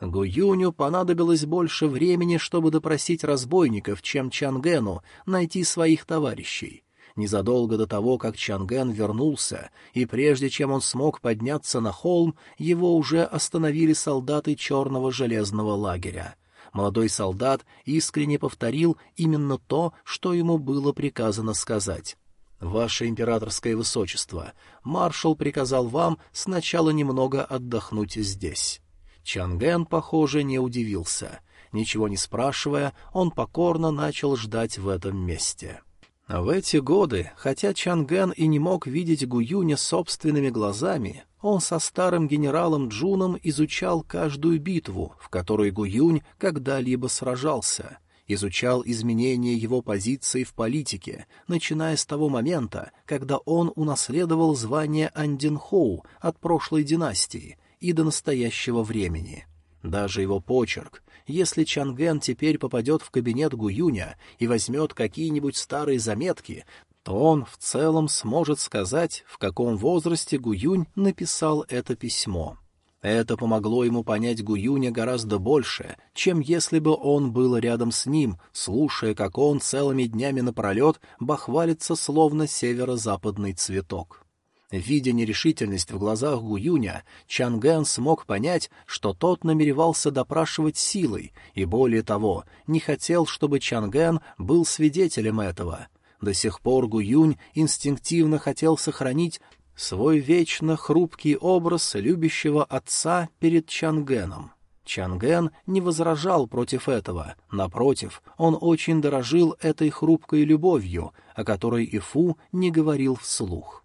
Гуюню понадобилось больше времени, чтобы допросить разбойников, чем Чангену найти своих товарищей незадолго до того, как Чанген вернулся, и прежде чем он смог подняться на холм, его уже остановили солдаты черного железного лагеря. Молодой солдат искренне повторил именно то, что ему было приказано сказать. «Ваше императорское высочество, маршал приказал вам сначала немного отдохнуть здесь». Чанген, похоже, не удивился. Ничего не спрашивая, он покорно начал ждать в этом месте. В эти годы, хотя Чангэн и не мог видеть Гуюня собственными глазами, он со старым генералом Джуном изучал каждую битву, в которой Гуюнь когда-либо сражался, изучал изменения его позиций в политике, начиная с того момента, когда он унаследовал звание Андинхоу от прошлой династии и до настоящего времени. Даже его почерк, если Чанген теперь попадет в кабинет Гуюня и возьмет какие-нибудь старые заметки, то он в целом сможет сказать, в каком возрасте Гуюнь написал это письмо. Это помогло ему понять Гуюня гораздо больше, чем если бы он был рядом с ним, слушая, как он целыми днями напролет бахвалится словно северо-западный цветок. Видя нерешительность в глазах Гуюня, Чангэн смог понять, что тот намеревался допрашивать силой, и более того, не хотел, чтобы Чангэн был свидетелем этого. До сих пор Гуюнь инстинктивно хотел сохранить свой вечно хрупкий образ любящего отца перед Чангеном. Чанген не возражал против этого, напротив, он очень дорожил этой хрупкой любовью, о которой Ифу не говорил вслух.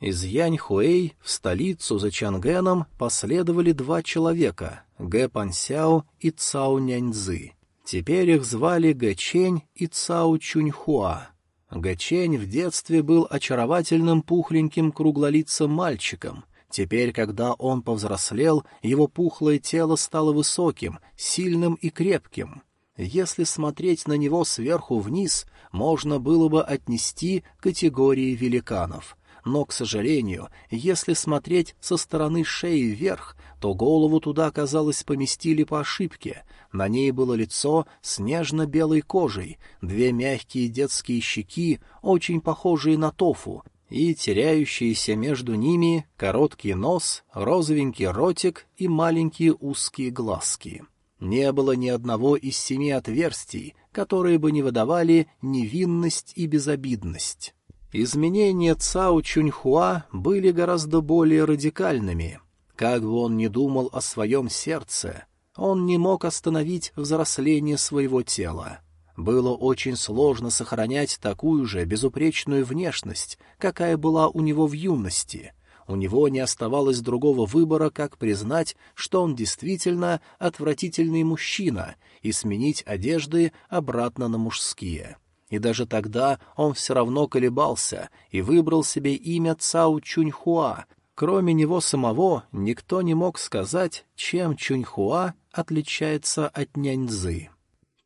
Из Яньхуэй в столицу за Чангеном последовали два человека — Гэ Пансяо и Цао Няньцзы. Теперь их звали Гэ Чень и Цао Чуньхуа. Гэ Чень в детстве был очаровательным пухленьким круглолицым мальчиком. Теперь, когда он повзрослел, его пухлое тело стало высоким, сильным и крепким. Если смотреть на него сверху вниз, можно было бы отнести к категории великанов — но, к сожалению, если смотреть со стороны шеи вверх, то голову туда, казалось, поместили по ошибке. На ней было лицо с нежно-белой кожей, две мягкие детские щеки, очень похожие на тофу, и теряющиеся между ними короткий нос, розовенький ротик и маленькие узкие глазки. Не было ни одного из семи отверстий, которые бы не выдавали невинность и безобидность. Изменения Цао Чуньхуа были гораздо более радикальными. Как бы он ни думал о своем сердце, он не мог остановить взросление своего тела. Было очень сложно сохранять такую же безупречную внешность, какая была у него в юности. У него не оставалось другого выбора, как признать, что он действительно отвратительный мужчина, и сменить одежды обратно на мужские. И даже тогда он все равно колебался и выбрал себе имя Цао Чуньхуа. Кроме него самого, никто не мог сказать, чем Чуньхуа отличается от Няньзы.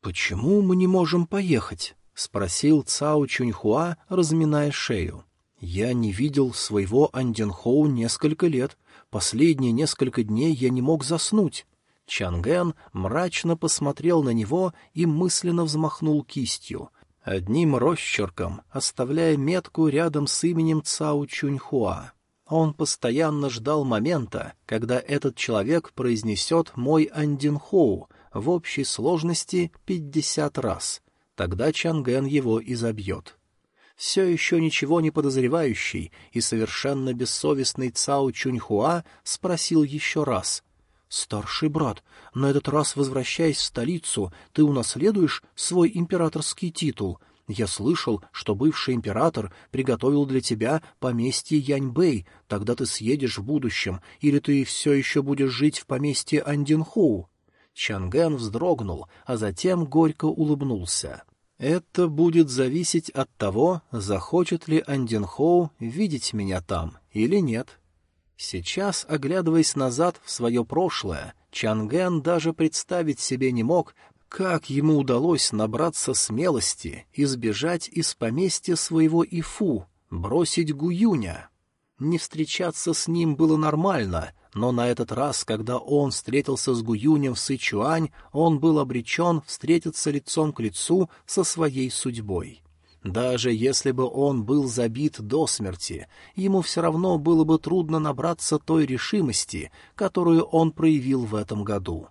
«Почему мы не можем поехать?» — спросил Цао Чуньхуа, разминая шею. «Я не видел своего Анденхоу несколько лет. Последние несколько дней я не мог заснуть». Чанген мрачно посмотрел на него и мысленно взмахнул кистью, одним росчерком оставляя метку рядом с именем Цао Чуньхуа. Он постоянно ждал момента, когда этот человек произнесет «мой Андинхоу», в общей сложности пятьдесят раз. Тогда Чанген его изобьет. Все еще ничего не подозревающий и совершенно бессовестный Цао Чуньхуа спросил еще раз. «Старший брат, на этот раз, возвращаясь в столицу, ты унаследуешь свой императорский титул?» Я слышал, что бывший император приготовил для тебя поместье Яньбэй, тогда ты съедешь в будущем, или ты все еще будешь жить в поместье Андинхоу. Чанген вздрогнул, а затем горько улыбнулся. «Это будет зависеть от того, захочет ли Андинхоу видеть меня там или нет». Сейчас, оглядываясь назад в свое прошлое, Чанген даже представить себе не мог, как ему удалось набраться смелости и сбежать из поместья своего Ифу, бросить Гуюня. Не встречаться с ним было нормально, но на этот раз, когда он встретился с Гуюнем в Сычуань, он был обречен встретиться лицом к лицу со своей судьбой. Даже если бы он был забит до смерти, ему все равно было бы трудно набраться той решимости, которую он проявил в этом году.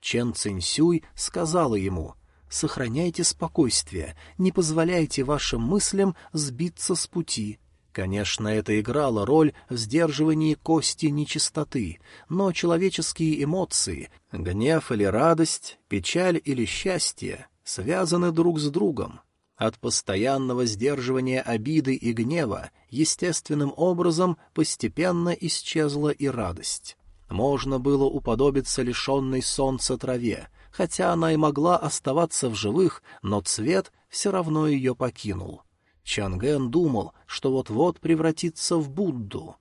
Чен Цинсюй сказала ему «Сохраняйте спокойствие, не позволяйте вашим мыслям сбиться с пути». Конечно, это играло роль в сдерживании кости нечистоты, но человеческие эмоции, гнев или радость, печаль или счастье, связаны друг с другом. От постоянного сдерживания обиды и гнева естественным образом постепенно исчезла и радость. Можно было уподобиться лишенной солнца траве, хотя она и могла оставаться в живых, но цвет все равно ее покинул. Чанген думал, что вот-вот превратится в Будду,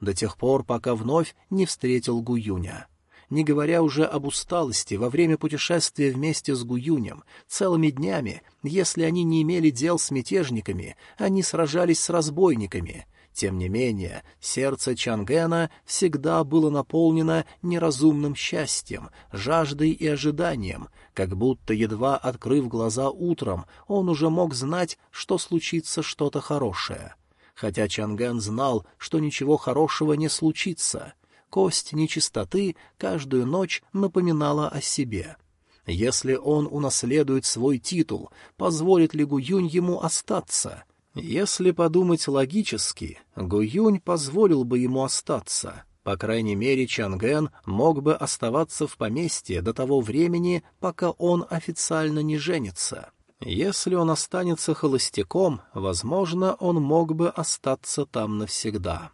до тех пор, пока вновь не встретил Гуюня. Не говоря уже об усталости во время путешествия вместе с Гуюнем, целыми днями, если они не имели дел с мятежниками, они сражались с разбойниками — тем не менее, сердце Чангена всегда было наполнено неразумным счастьем, жаждой и ожиданием, как будто, едва открыв глаза утром, он уже мог знать, что случится что-то хорошее. Хотя Чанген знал, что ничего хорошего не случится. Кость нечистоты каждую ночь напоминала о себе. Если он унаследует свой титул, позволит ли Гуюнь ему остаться — если подумать логически, Гуюнь позволил бы ему остаться. По крайней мере, Чанген мог бы оставаться в поместье до того времени, пока он официально не женится. Если он останется холостяком, возможно, он мог бы остаться там навсегда.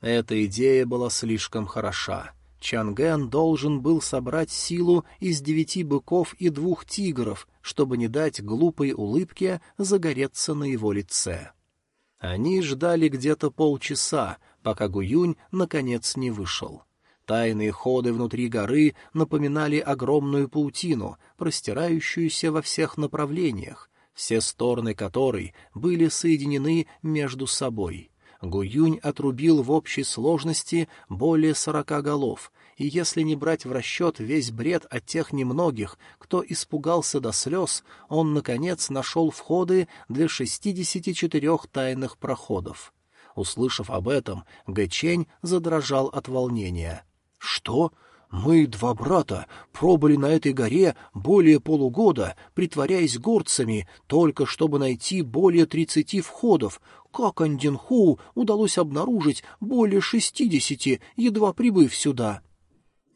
Эта идея была слишком хороша. Чанген должен был собрать силу из девяти быков и двух тигров, чтобы не дать глупой улыбке загореться на его лице. Они ждали где-то полчаса, пока Гуюнь наконец не вышел. Тайные ходы внутри горы напоминали огромную паутину, простирающуюся во всех направлениях, все стороны которой были соединены между собой. Гуюнь отрубил в общей сложности более сорока голов, и если не брать в расчет весь бред от тех немногих, кто испугался до слез, он, наконец, нашел входы для шестидесяти четырех тайных проходов. Услышав об этом, Гэчень задрожал от волнения. «Что? Мы, два брата, пробыли на этой горе более полугода, притворяясь горцами, только чтобы найти более тридцати входов. Как Андинху удалось обнаружить более шестидесяти, едва прибыв сюда?»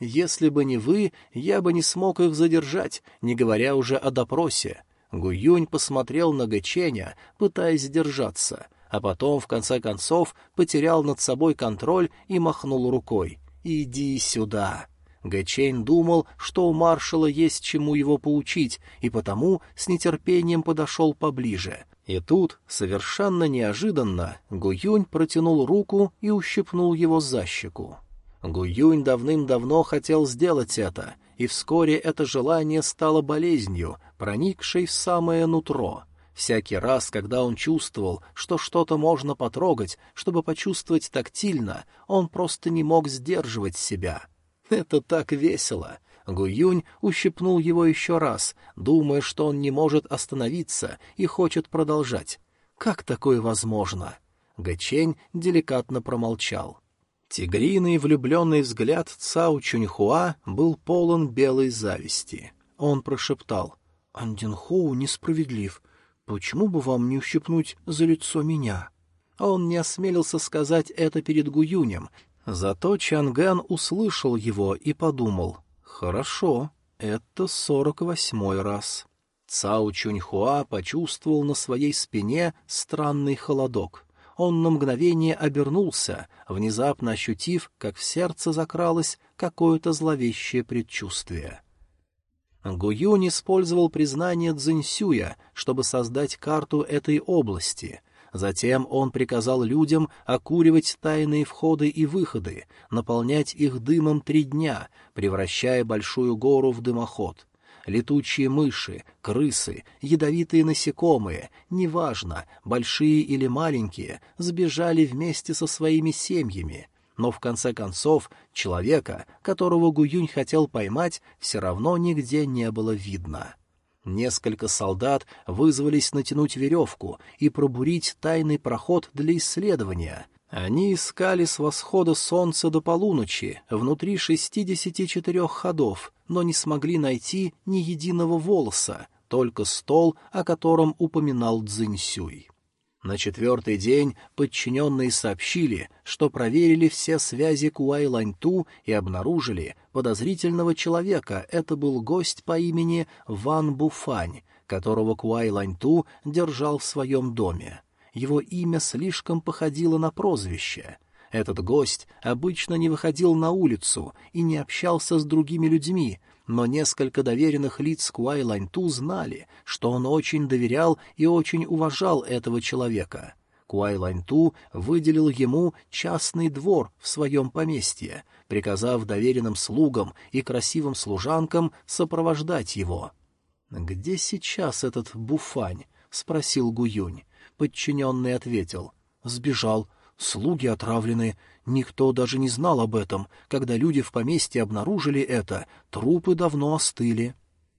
«Если бы не вы, я бы не смог их задержать, не говоря уже о допросе». Гуюнь посмотрел на Гэченя, пытаясь сдержаться, а потом, в конце концов, потерял над собой контроль и махнул рукой. «Иди сюда!» Гэчейн думал, что у маршала есть чему его поучить, и потому с нетерпением подошел поближе. И тут, совершенно неожиданно, Гуюнь протянул руку и ущипнул его за щеку. Гуюнь давным-давно хотел сделать это, и вскоре это желание стало болезнью, проникшей в самое нутро. Всякий раз, когда он чувствовал, что что-то можно потрогать, чтобы почувствовать тактильно, он просто не мог сдерживать себя — это так весело. Гуюнь ущипнул его еще раз, думая, что он не может остановиться и хочет продолжать. Как такое возможно? Гэчень деликатно промолчал. Тигриный влюбленный взгляд Цао Чуньхуа был полон белой зависти. Он прошептал. «Андинхоу несправедлив. Почему бы вам не ущипнуть за лицо меня?» Он не осмелился сказать это перед Гуюнем, Зато Чанган услышал его и подумал, «Хорошо, это сорок восьмой раз». Цао Чуньхуа почувствовал на своей спине странный холодок. Он на мгновение обернулся, внезапно ощутив, как в сердце закралось какое-то зловещее предчувствие. Гуюнь использовал признание Цзиньсюя, чтобы создать карту этой области — Затем он приказал людям окуривать тайные входы и выходы, наполнять их дымом три дня, превращая большую гору в дымоход. Летучие мыши, крысы, ядовитые насекомые, неважно, большие или маленькие, сбежали вместе со своими семьями — но в конце концов человека, которого Гуюнь хотел поймать, все равно нигде не было видно. Несколько солдат вызвались натянуть веревку и пробурить тайный проход для исследования. Они искали с восхода солнца до полуночи, внутри шестидесяти четырех ходов, но не смогли найти ни единого волоса, только стол, о котором упоминал Цзиньсюй. На четвертый день подчиненные сообщили, что проверили все связи Куай-Ланьту и обнаружили подозрительного человека. Это был гость по имени Ван Буфань, которого Куай-Ланьту держал в своем доме. Его имя слишком походило на прозвище. Этот гость обычно не выходил на улицу и не общался с другими людьми, но несколько доверенных лиц Куай Ланьту знали, что он очень доверял и очень уважал этого человека. Куай Ланьту выделил ему частный двор в своем поместье, приказав доверенным слугам и красивым служанкам сопровождать его. «Где сейчас этот Буфань?» — спросил Гуюнь. Подчиненный ответил. «Сбежал. Слуги отравлены. Никто даже не знал об этом. Когда люди в поместье обнаружили это, трупы давно остыли.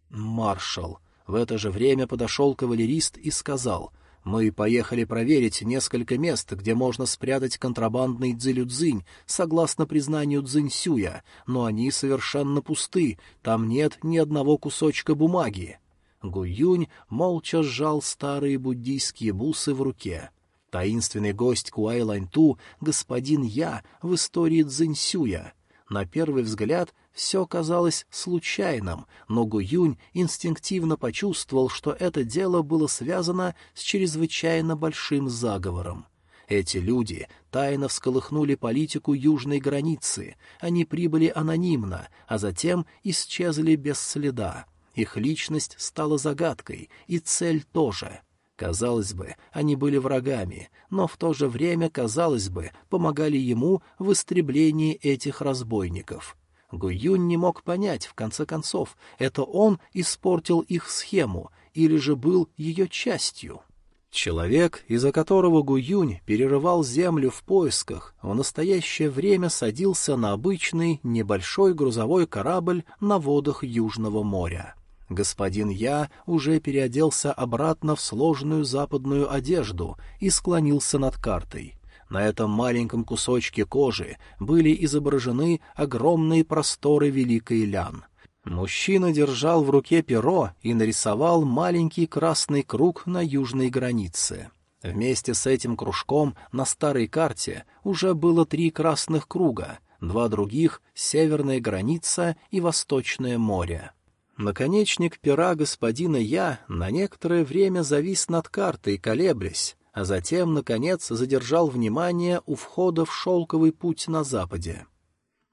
Маршал. В это же время подошел кавалерист и сказал, «Мы поехали проверить несколько мест, где можно спрятать контрабандный дзилюдзинь, согласно признанию Цзиньсюя, но они совершенно пусты, там нет ни одного кусочка бумаги». Гуюнь молча сжал старые буддийские бусы в руке. Таинственный гость Куай Ланьту — господин Я в истории Цзиньсюя. На первый взгляд все казалось случайным, но Гуюнь инстинктивно почувствовал, что это дело было связано с чрезвычайно большим заговором. Эти люди тайно всколыхнули политику южной границы, они прибыли анонимно, а затем исчезли без следа. Их личность стала загадкой, и цель тоже. Казалось бы, они были врагами, но в то же время, казалось бы, помогали ему в истреблении этих разбойников. Гуюнь не мог понять, в конце концов, это он испортил их схему или же был ее частью. Человек, из-за которого Гуюнь перерывал землю в поисках, в настоящее время садился на обычный небольшой грузовой корабль на водах Южного моря. Господин Я уже переоделся обратно в сложную западную одежду и склонился над картой. На этом маленьком кусочке кожи были изображены огромные просторы Великой Лян. Мужчина держал в руке перо и нарисовал маленький красный круг на южной границе. Вместе с этим кружком на старой карте уже было три красных круга, два других — северная граница и восточное море. Наконечник пера господина Я на некоторое время завис над картой, колеблясь, а затем, наконец, задержал внимание у входа в шелковый путь на западе.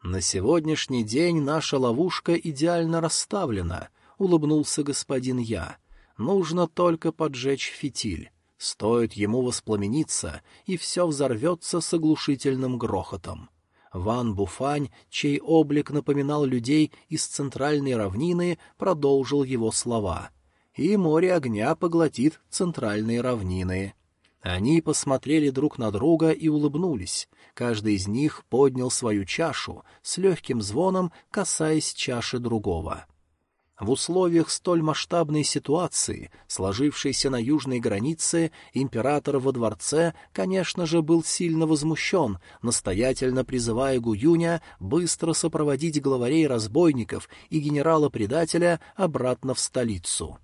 «На сегодняшний день наша ловушка идеально расставлена», — улыбнулся господин Я. «Нужно только поджечь фитиль. Стоит ему воспламениться, и все взорвется с оглушительным грохотом». Ван Буфань, чей облик напоминал людей из центральной равнины, продолжил его слова. «И море огня поглотит центральные равнины». Они посмотрели друг на друга и улыбнулись. Каждый из них поднял свою чашу, с легким звоном касаясь чаши другого. В условиях столь масштабной ситуации, сложившейся на южной границе, император во дворце, конечно же, был сильно возмущен, настоятельно призывая Гуюня быстро сопроводить главарей разбойников и генерала-предателя обратно в столицу.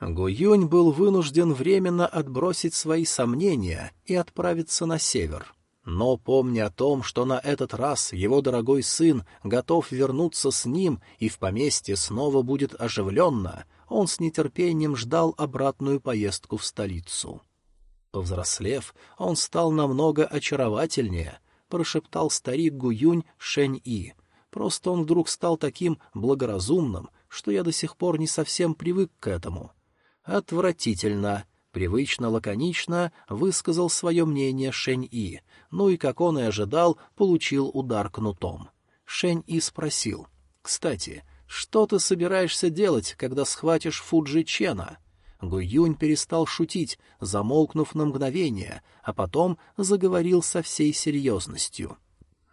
Гуюнь был вынужден временно отбросить свои сомнения и отправиться на север. Но, помня о том, что на этот раз его дорогой сын готов вернуться с ним и в поместье снова будет оживленно, он с нетерпением ждал обратную поездку в столицу. Повзрослев, он стал намного очаровательнее, прошептал старик Гуюнь Шэнь-И. Просто он вдруг стал таким благоразумным, что я до сих пор не совсем привык к этому. «Отвратительно!» — привычно лаконично высказал свое мнение Шень-И, ну и, как он и ожидал, получил удар кнутом. Шень-И спросил, «Кстати, что ты собираешься делать, когда схватишь Фуджи Чена?» Гуюнь перестал шутить, замолкнув на мгновение, а потом заговорил со всей серьезностью.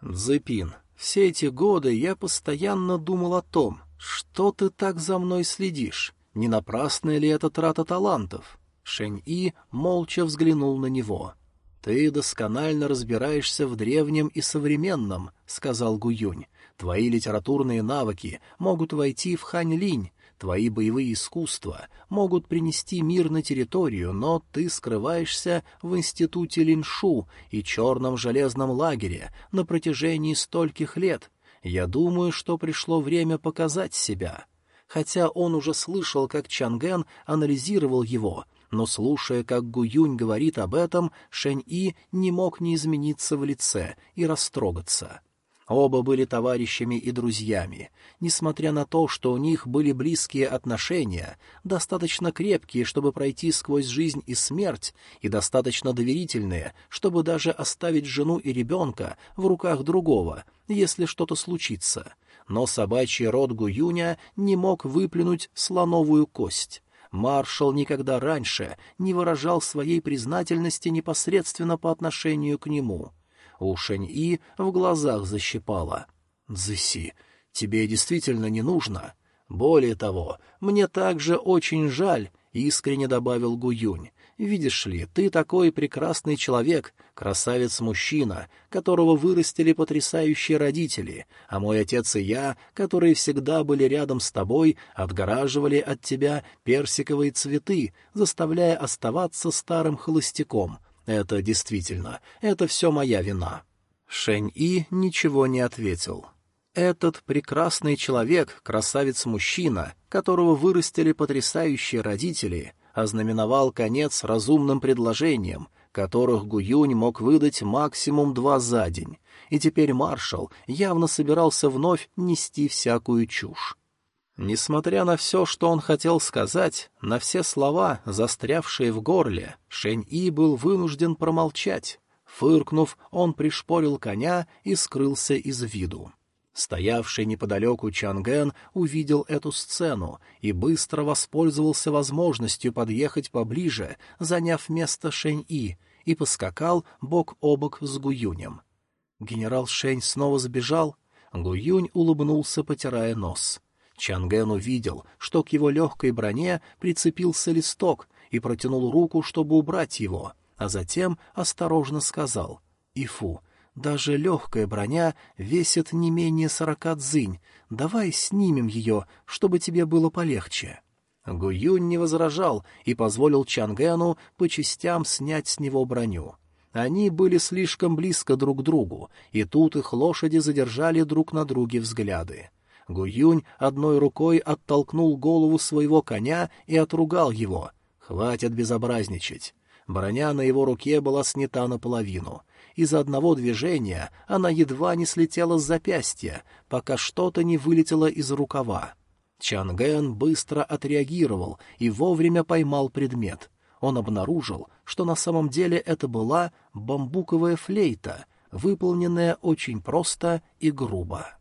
«Дзепин, все эти годы я постоянно думал о том, что ты так за мной следишь. Не напрасная ли это трата талантов? Шэнь-И молча взглянул на него. «Ты досконально разбираешься в древнем и современном», — сказал Гуюнь. «Твои литературные навыки могут войти в Хань-Линь, твои боевые искусства могут принести мир на территорию, но ты скрываешься в институте Линшу и черном железном лагере на протяжении стольких лет. Я думаю, что пришло время показать себя хотя он уже слышал, как Чанген анализировал его, но, слушая, как Гуюнь говорит об этом, Шэнь-И не мог не измениться в лице и растрогаться. Оба были товарищами и друзьями. Несмотря на то, что у них были близкие отношения, достаточно крепкие, чтобы пройти сквозь жизнь и смерть, и достаточно доверительные, чтобы даже оставить жену и ребенка в руках другого, если что-то случится — но собачий рот Гуюня не мог выплюнуть слоновую кость. Маршал никогда раньше не выражал своей признательности непосредственно по отношению к нему. У Шэнь-И в глазах защипало. «Цзыси, тебе действительно не нужно. Более того, мне также очень жаль», — искренне добавил Гуюнь. Видишь ли, ты такой прекрасный человек, красавец-мужчина, которого вырастили потрясающие родители, а мой отец и я, которые всегда были рядом с тобой, отгораживали от тебя персиковые цветы, заставляя оставаться старым холостяком. Это действительно, это все моя вина». Шэнь-И ничего не ответил. Этот прекрасный человек, красавец-мужчина, которого вырастили потрясающие родители, ознаменовал конец разумным предложениям, которых Гуюнь мог выдать максимум два за день, и теперь маршал явно собирался вновь нести всякую чушь. Несмотря на все, что он хотел сказать, на все слова, застрявшие в горле, Шэнь-И был вынужден промолчать. Фыркнув, он пришпорил коня и скрылся из виду. Стоявший неподалеку Чанген увидел эту сцену и быстро воспользовался возможностью подъехать поближе, заняв место Шэнь-И, и поскакал бок о бок с Гуюнем. Генерал Шэнь снова сбежал. Гуюнь улыбнулся, потирая нос. Чанген увидел, что к его легкой броне прицепился листок и протянул руку, чтобы убрать его, а затем осторожно сказал Ифу, даже легкая броня весит не менее сорока дзынь. Давай снимем ее, чтобы тебе было полегче». Гуюнь не возражал и позволил Чангену по частям снять с него броню. Они были слишком близко друг к другу, и тут их лошади задержали друг на друге взгляды. Гуюнь одной рукой оттолкнул голову своего коня и отругал его. «Хватит безобразничать!» Броня на его руке была снята наполовину. Из-за одного движения она едва не слетела с запястья, пока что-то не вылетело из рукава. Чанген быстро отреагировал и вовремя поймал предмет. Он обнаружил, что на самом деле это была бамбуковая флейта, выполненная очень просто и грубо.